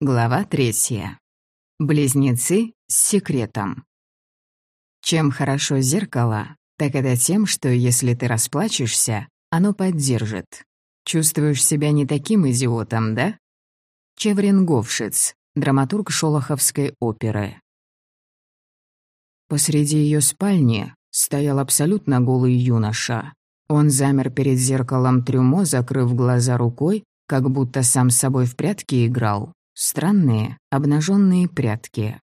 Глава третья. Близнецы с секретом. Чем хорошо зеркало, так это тем, что если ты расплачешься, оно поддержит. Чувствуешь себя не таким идиотом, да? Чевринговшиц, драматург Шолоховской оперы. Посреди ее спальни стоял абсолютно голый юноша. Он замер перед зеркалом трюмо, закрыв глаза рукой, как будто сам с собой в прятки играл. Странные, обнаженные прятки.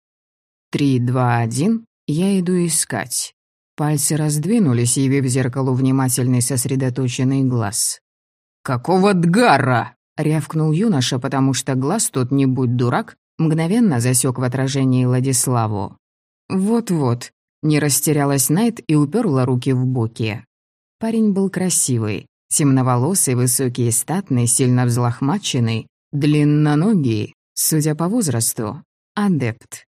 Три, два, один, я иду искать. Пальцы раздвинулись, явив зеркалу внимательный сосредоточенный глаз. «Какого дгара?» — рявкнул юноша, потому что глаз тот, не будь дурак, мгновенно засек в отражении Владиславу. «Вот-вот», — не растерялась Найт и уперла руки в боки. Парень был красивый, темноволосый, высокий и статный, сильно взлохмаченный, длинноногий, Судя по возрасту, адепт.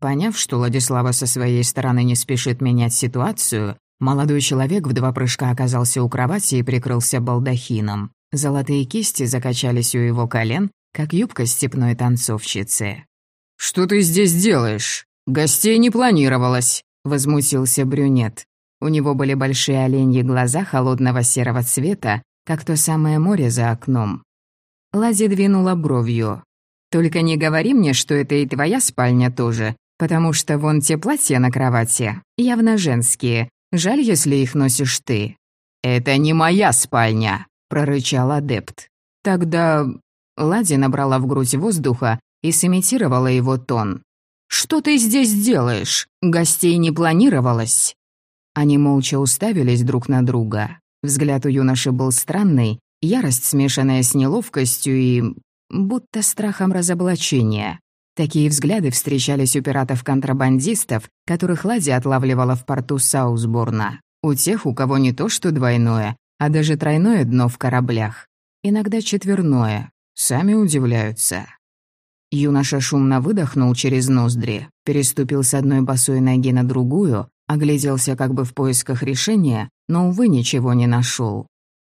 Поняв, что Владислава со своей стороны не спешит менять ситуацию, молодой человек в два прыжка оказался у кровати и прикрылся балдахином. Золотые кисти закачались у его колен, как юбка степной танцовщицы. «Что ты здесь делаешь? Гостей не планировалось», — возмутился брюнет. У него были большие оленьи глаза холодного серого цвета, как то самое море за окном. Лади двинула бровью. Только не говори мне, что это и твоя спальня тоже, потому что вон те платья на кровати, явно женские. Жаль, если их носишь ты». «Это не моя спальня», — прорычал адепт. Тогда Лади набрала в грудь воздуха и сымитировала его тон. «Что ты здесь делаешь? Гостей не планировалось?» Они молча уставились друг на друга. Взгляд у юноши был странный, ярость, смешанная с неловкостью и будто страхом разоблачения. Такие взгляды встречались у пиратов-контрабандистов, которых Лади отлавливала в порту Саусборна. У тех, у кого не то что двойное, а даже тройное дно в кораблях. Иногда четверное. Сами удивляются. Юноша шумно выдохнул через ноздри, переступил с одной босой ноги на другую, огляделся как бы в поисках решения, но, увы, ничего не нашел.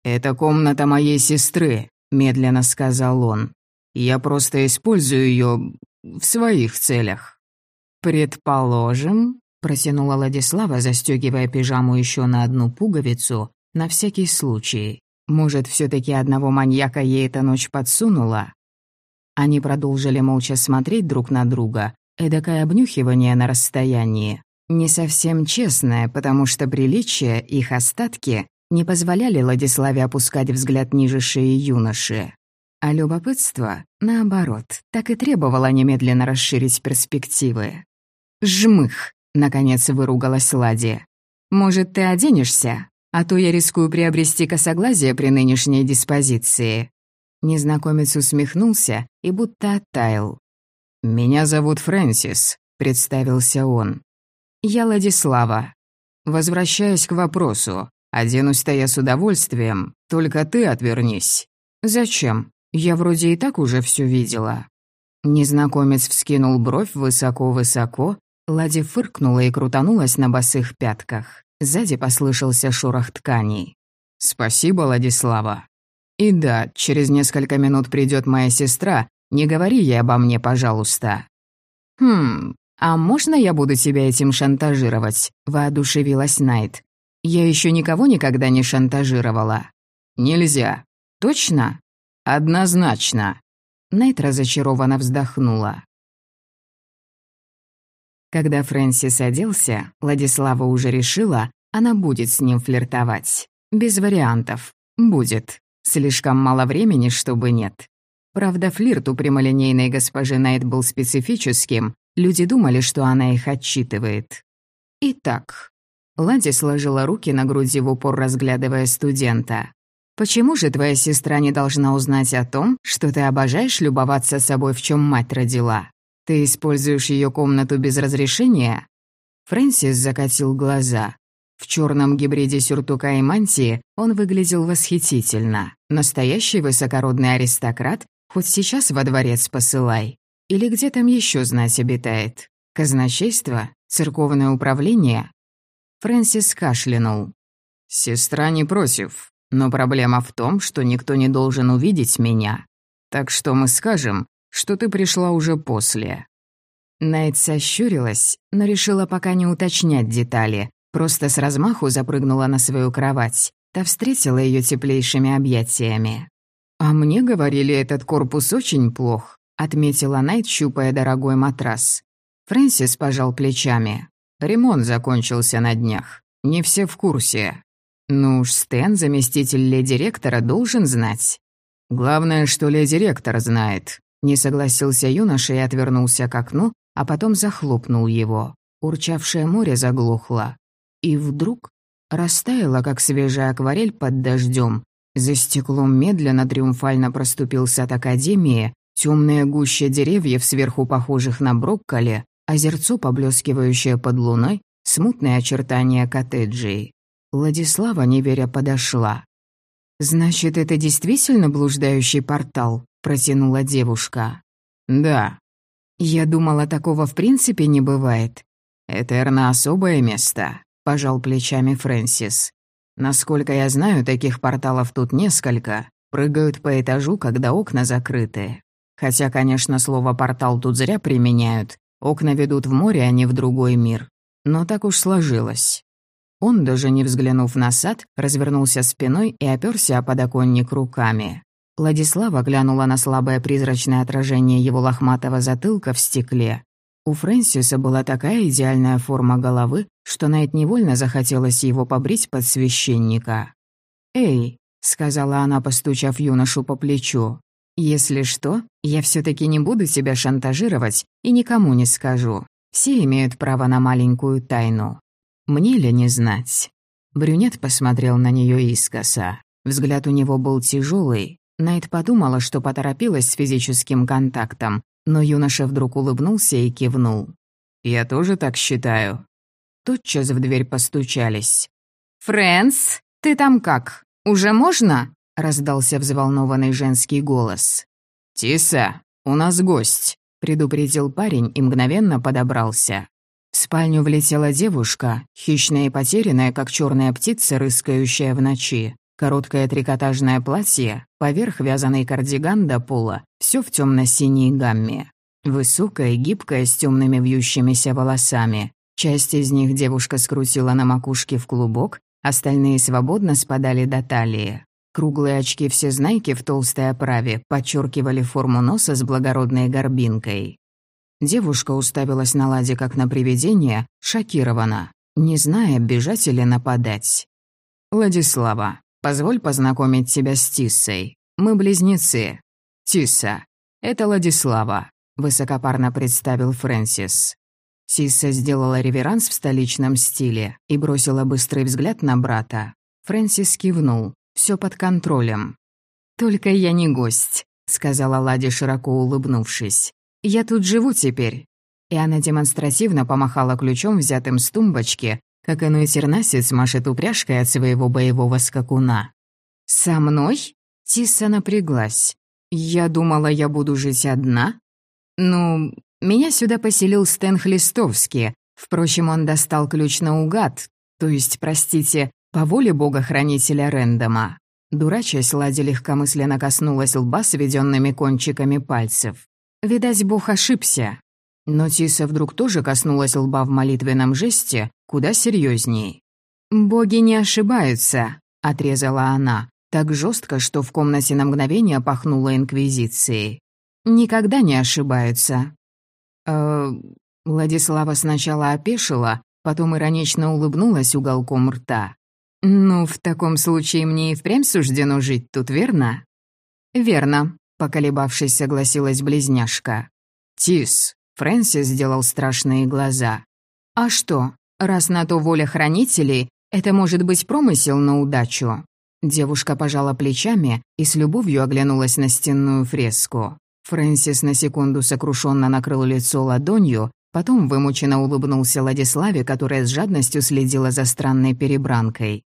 «Это комната моей сестры», — медленно сказал он. Я просто использую ее в своих целях». «Предположим», — протянула Владислава, застегивая пижаму еще на одну пуговицу, на всякий случай. «Может, все таки одного маньяка ей эта ночь подсунула?» Они продолжили молча смотреть друг на друга, эдакое обнюхивание на расстоянии. Не совсем честное, потому что приличия, их остатки, не позволяли Владиславе опускать взгляд ниже шеи юноши. А любопытство, наоборот, так и требовало немедленно расширить перспективы. «Жмых!» — наконец выругалась Лади. «Может, ты оденешься? А то я рискую приобрести косоглазие при нынешней диспозиции». Незнакомец усмехнулся и будто оттаял. «Меня зовут Фрэнсис», — представился он. «Я Ладислава. Возвращаясь к вопросу, оденусь-то я с удовольствием, только ты отвернись». «Зачем? Я вроде и так уже все видела». Незнакомец вскинул бровь высоко-высоко, Лади фыркнула и крутанулась на босых пятках. Сзади послышался шорох тканей. «Спасибо, Ладислава. И да, через несколько минут придет моя сестра, не говори ей обо мне, пожалуйста». «Хм, а можно я буду тебя этим шантажировать?» — воодушевилась Найт. «Я еще никого никогда не шантажировала». «Нельзя». «Точно?» «Однозначно!» Найт разочарованно вздохнула. Когда Фрэнсис оделся, Владислава уже решила, она будет с ним флиртовать. Без вариантов. Будет. Слишком мало времени, чтобы нет. Правда, флирт у прямолинейной госпожи Найт был специфическим, люди думали, что она их отчитывает. Итак, Лади сложила руки на груди в упор, разглядывая студента. Почему же твоя сестра не должна узнать о том, что ты обожаешь любоваться собой, в чем мать родила? Ты используешь ее комнату без разрешения?» Фрэнсис закатил глаза. В черном гибриде сюртука и мантии он выглядел восхитительно. Настоящий высокородный аристократ, хоть сейчас во дворец посылай. Или где там еще знать обитает? Казначейство? Церковное управление? Фрэнсис кашлянул. «Сестра не против. Но проблема в том, что никто не должен увидеть меня. Так что мы скажем, что ты пришла уже после». Найт сощурилась, но решила пока не уточнять детали, просто с размаху запрыгнула на свою кровать. Та встретила ее теплейшими объятиями. «А мне говорили, этот корпус очень плох», — отметила Найт, щупая дорогой матрас. Фрэнсис пожал плечами. «Ремонт закончился на днях. Не все в курсе. Ну уж Стэн, заместитель леди-ректора, должен знать. Главное, что леди-ректор знает. Не согласился юноша и отвернулся к окну, а потом захлопнул его. Урчавшее море заглохло. И вдруг растаяло, как свежая акварель под дождем. За стеклом медленно триумфально проступил сад Академии, темная гуща деревьев, сверху похожих на брокколи, озерцо, поблескивающее под луной, смутные очертания коттеджей. Владислава, не веря, подошла. «Значит, это действительно блуждающий портал?» – протянула девушка. «Да». «Я думала, такого в принципе не бывает». «Этерна особое место», – пожал плечами Фрэнсис. «Насколько я знаю, таких порталов тут несколько. Прыгают по этажу, когда окна закрыты. Хотя, конечно, слово «портал» тут зря применяют. Окна ведут в море, а не в другой мир. Но так уж сложилось. Он, даже не взглянув на сад, развернулся спиной и оперся о подоконник руками. Владислава глянула на слабое призрачное отражение его лохматого затылка в стекле. У Фрэнсиса была такая идеальная форма головы, что Найт невольно захотелось его побрить под священника. «Эй», — сказала она, постучав юношу по плечу, «если что, я все таки не буду тебя шантажировать и никому не скажу. Все имеют право на маленькую тайну. Мне ли не знать? Брюнет посмотрел на нее искоса. Взгляд у него был тяжелый. Найт подумала, что поторопилась с физическим контактом, но юноша вдруг улыбнулся и кивнул. «Я тоже так считаю». Тотчас в дверь постучались. «Фрэнс, ты там как? Уже можно?» — раздался взволнованный женский голос. «Тиса, у нас гость», — предупредил парень и мгновенно подобрался. В спальню влетела девушка, хищная и потерянная, как черная птица, рыскающая в ночи. Короткое трикотажное платье, поверх вязаный кардиган до пола, все в темно-синей гамме. Высокая, гибкая, с темными вьющимися волосами. Часть из них девушка скрутила на макушке в клубок, остальные свободно спадали до талии. Круглые очки всезнайки в толстой оправе подчеркивали форму носа с благородной горбинкой. Девушка уставилась на Ладе как на привидение, шокирована, не зная, бежать или нападать. «Владислава, позволь познакомить тебя с Тиссой. Мы близнецы. Тисса, это Владислава», — высокопарно представил Фрэнсис. Тисса сделала реверанс в столичном стиле и бросила быстрый взгляд на брата. Фрэнсис кивнул. Все под контролем. «Только я не гость», — сказала Лади, широко улыбнувшись. «Я тут живу теперь». И она демонстративно помахала ключом, взятым с тумбочки, как иной тернасец машет упряжкой от своего боевого скакуна. «Со мной?» Тисса напряглась. «Я думала, я буду жить одна?» «Ну, меня сюда поселил Стэн Хлистовский. Впрочем, он достал ключ наугад, то есть, простите, по воле бога-хранителя Рэндома». Дурачась, Лади легкомысленно коснулась лба сведенными кончиками пальцев. Видать, Бог ошибся. Но Тиса вдруг тоже коснулась лба в молитвенном жесте, куда серьезней. «Боги не ошибаются», — отрезала она, так жестко, что в комнате на мгновение пахнуло инквизицией. «Никогда не ошибаются». «Э...» Владислава сначала опешила, потом иронично улыбнулась уголком рта. «Ну, в таком случае мне и впрямь суждено жить тут, верно?» «Верно», поколебавшись, согласилась близняшка. «Тис», — Фрэнсис сделал страшные глаза. «А что, раз на то воля хранителей, это может быть промысел на удачу?» Девушка пожала плечами и с любовью оглянулась на стенную фреску. Фрэнсис на секунду сокрушенно накрыл лицо ладонью, потом вымученно улыбнулся Владиславе, которая с жадностью следила за странной перебранкой.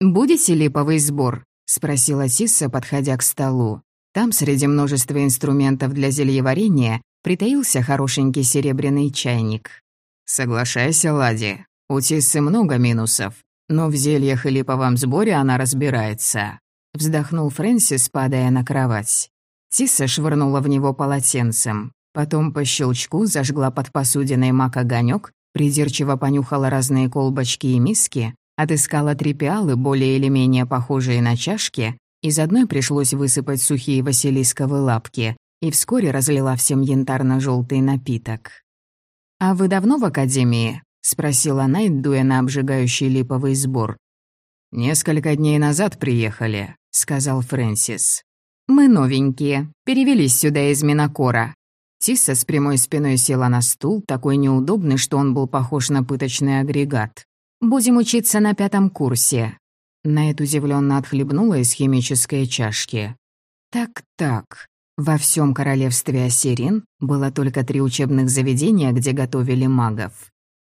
«Будете липовый сбор?» — спросила Тисса, подходя к столу. Там, среди множества инструментов для зельеварения, притаился хорошенький серебряный чайник. «Соглашайся, Лади, у Тиссы много минусов, но в зельях и липовом сборе она разбирается», — вздохнул Фрэнсис, падая на кровать. Тисса швырнула в него полотенцем. Потом по щелчку зажгла под посудиной мак огонек, придирчиво понюхала разные колбочки и миски, отыскала три пиалы, более или менее похожие на чашки, из одной пришлось высыпать сухие василисковые лапки, и вскоре разлила всем янтарно-желтый напиток. «А вы давно в академии?» — спросила Найт, дуя на обжигающий липовый сбор. «Несколько дней назад приехали», — сказал Фрэнсис. «Мы новенькие, перевелись сюда из Минокора». Тисса с прямой спиной села на стул, такой неудобный, что он был похож на пыточный агрегат. «Будем учиться на пятом курсе». Найт удивленно отхлебнула из химической чашки. «Так-так, во всем королевстве Ассирин было только три учебных заведения, где готовили магов.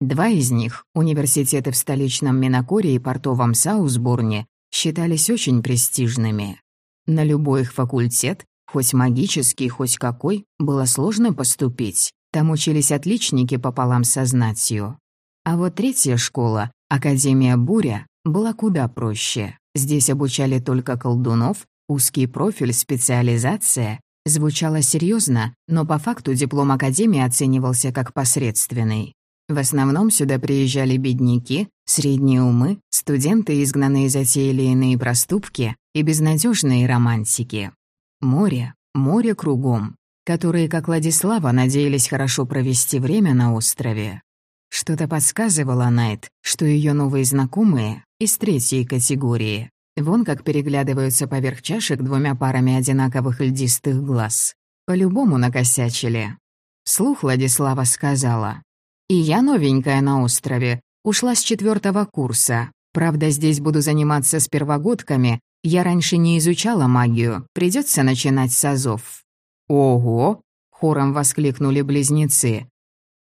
Два из них, университеты в столичном Минокоре и портовом Саусбурне, считались очень престижными. На любой их факультет, хоть магический, хоть какой, было сложно поступить. Там учились отличники пополам со знатью. А вот третья школа, Академия Буря, была куда проще. Здесь обучали только колдунов, узкий профиль, специализация, Звучало серьезно, но по факту диплом Академии оценивался как посредственный. В основном сюда приезжали бедняки, средние умы, студенты, изгнанные за те или иные проступки, и безнадежные романтики. Море, море кругом, которые, как Владислава, надеялись хорошо провести время на острове. Что-то подсказывало Найт, что ее новые знакомые из третьей категории. Вон как переглядываются поверх чашек двумя парами одинаковых льдистых глаз. По-любому накосячили. Слух Владислава сказала. «И я новенькая на острове. Ушла с четвертого курса. Правда, здесь буду заниматься с первогодками. Я раньше не изучала магию. Придется начинать с азов». «Ого!» — хором воскликнули близнецы.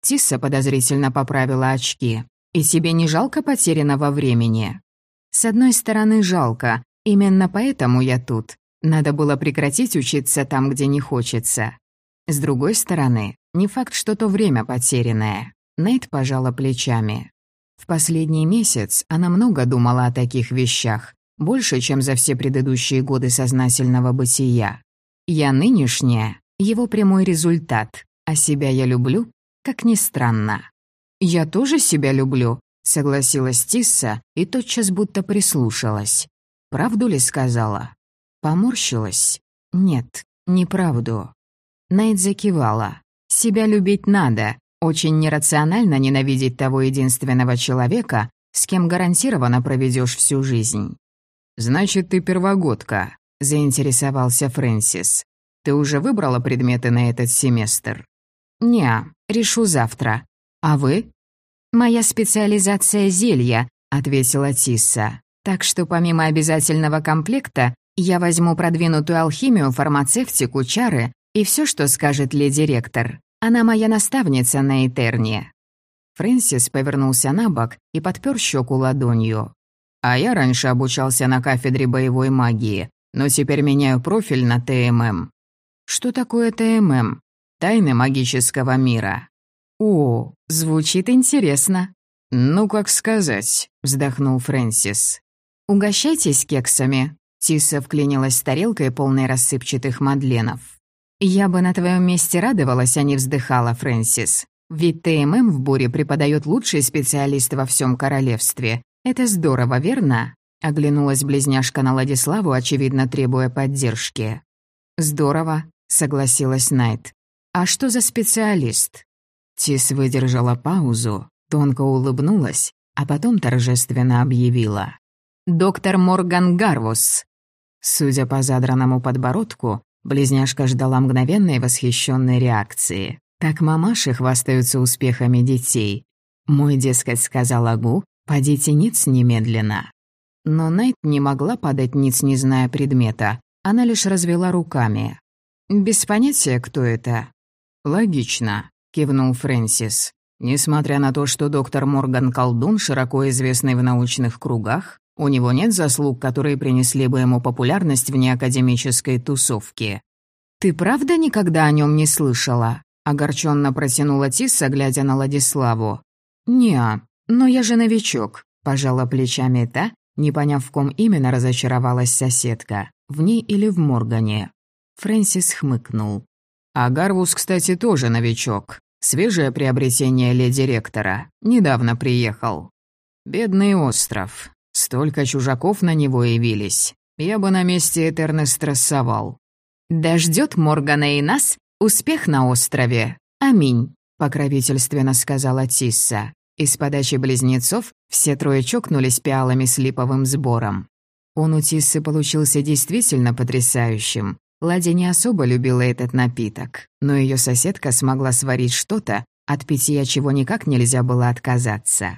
Тисса подозрительно поправила очки. «И тебе не жалко потерянного времени?» С одной стороны, жалко. Именно поэтому я тут. Надо было прекратить учиться там, где не хочется. С другой стороны, не факт, что то время потерянное. Нейт пожала плечами. В последний месяц она много думала о таких вещах, больше, чем за все предыдущие годы сознательного бытия. Я нынешняя, его прямой результат, а себя я люблю, как ни странно. Я тоже себя люблю, Согласилась Тисса и тотчас будто прислушалась. Правду ли сказала? Поморщилась? Нет, неправду. Найт закивала. Себя любить надо. Очень нерационально ненавидеть того единственного человека, с кем гарантированно проведешь всю жизнь. «Значит, ты первогодка», — заинтересовался Фрэнсис. «Ты уже выбрала предметы на этот семестр?» «Не, решу завтра. А вы?» «Моя специализация — зелья», — ответила Тисса. «Так что помимо обязательного комплекта я возьму продвинутую алхимию, фармацевтику, чары и все, что скажет леди-ректор. Она моя наставница на Этерне». Фрэнсис повернулся на бок и подпер щеку ладонью. «А я раньше обучался на кафедре боевой магии, но теперь меняю профиль на ТММ». «Что такое ТММ?» «Тайны магического мира». «О, звучит интересно». «Ну, как сказать», — вздохнул Фрэнсис. «Угощайтесь кексами», — Тисса вклинилась с тарелкой, полной рассыпчатых мадленов. «Я бы на твоем месте радовалась, а не вздыхала, Фрэнсис. Ведь ТММ в буре преподает лучший специалист во всем королевстве. Это здорово, верно?» Оглянулась близняшка на Владиславу, очевидно требуя поддержки. «Здорово», — согласилась Найт. «А что за специалист?» Тис выдержала паузу, тонко улыбнулась, а потом торжественно объявила. «Доктор Морган Гарвус!» Судя по задранному подбородку, близняшка ждала мгновенной восхищенной реакции. Так мамаши хвастаются успехами детей. Мой, дескать, сказал Агу, подите ниц немедленно. Но Найт не могла подать ниц, не зная предмета. Она лишь развела руками. Без понятия, кто это. Логично кивнул Фрэнсис. Несмотря на то, что доктор Морган колдун, широко известный в научных кругах, у него нет заслуг, которые принесли бы ему популярность вне академической тусовки. «Ты правда никогда о нем не слышала?» — огорченно протянула Тисса, глядя на Владиславу. «Не, но я же новичок», — пожала плечами та, не поняв, в ком именно разочаровалась соседка, в ней или в Моргане. Фрэнсис хмыкнул. «А Гарвус, кстати, тоже новичок. Свежее приобретение леди ректора. Недавно приехал. Бедный остров. Столько чужаков на него явились. Я бы на месте Этерны стрессовал. «Да Моргана и нас успех на острове. Аминь», — покровительственно сказала Тисса. Из подачи близнецов все трое чокнулись пиалами с липовым сбором. Он у Тиссы получился действительно потрясающим. Ладя не особо любила этот напиток, но ее соседка смогла сварить что-то, от питья чего никак нельзя было отказаться.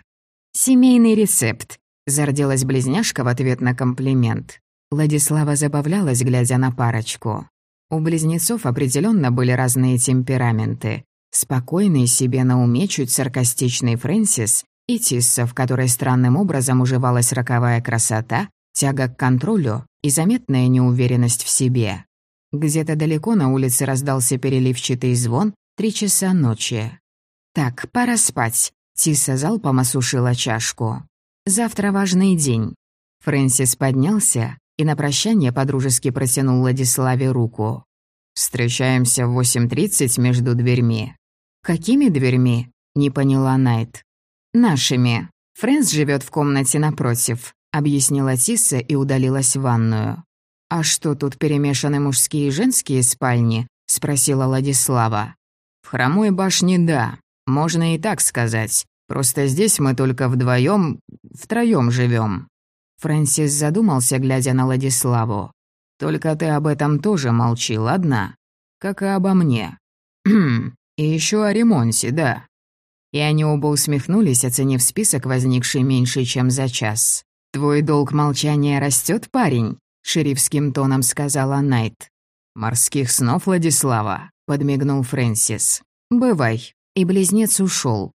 «Семейный рецепт», — зарделась близняшка в ответ на комплимент. Владислава забавлялась, глядя на парочку. У близнецов определенно были разные темпераменты. Спокойный себе на уме, чуть саркастичный Фрэнсис и Тисса, в которой странным образом уживалась роковая красота, тяга к контролю и заметная неуверенность в себе. Где-то далеко на улице раздался переливчатый звон, три часа ночи. «Так, пора спать», Тиса залпом осушила чашку. «Завтра важный день». Фрэнсис поднялся и на прощание подружески протянул Владиславе руку. «Встречаемся в 8.30 между дверьми». «Какими дверьми?» — не поняла Найт. «Нашими. Фрэнс живет в комнате напротив», — объяснила Тисса и удалилась в ванную. «А что, тут перемешаны мужские и женские спальни?» — спросила Владислава. «В хромой башне — да. Можно и так сказать. Просто здесь мы только вдвоем, втроем живем. Фрэнсис задумался, глядя на Владиславу. «Только ты об этом тоже молчи, ладно? Как и обо мне. И еще о ремонте, да». И они оба усмехнулись, оценив список, возникший меньше, чем за час. «Твой долг молчания растет, парень», — шерифским тоном сказала Найт. «Морских снов, Владислава», — подмигнул Фрэнсис. «Бывай». И близнец ушел.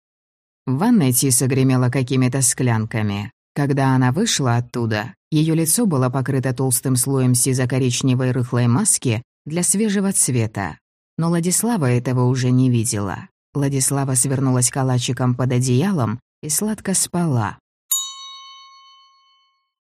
В ванной Тиса какими-то склянками. Когда она вышла оттуда, ее лицо было покрыто толстым слоем сизо-коричневой рыхлой маски для свежего цвета. Но Владислава этого уже не видела. Владислава свернулась калачиком под одеялом и сладко спала.